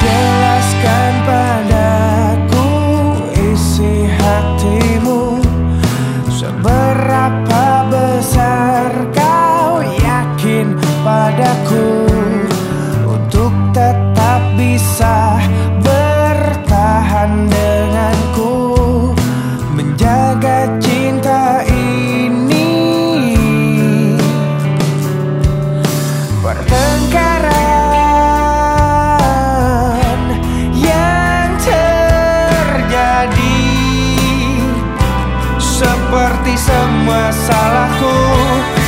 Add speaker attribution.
Speaker 1: Jelaskan padaku isi hatimu Seberapa seperti semua salahku.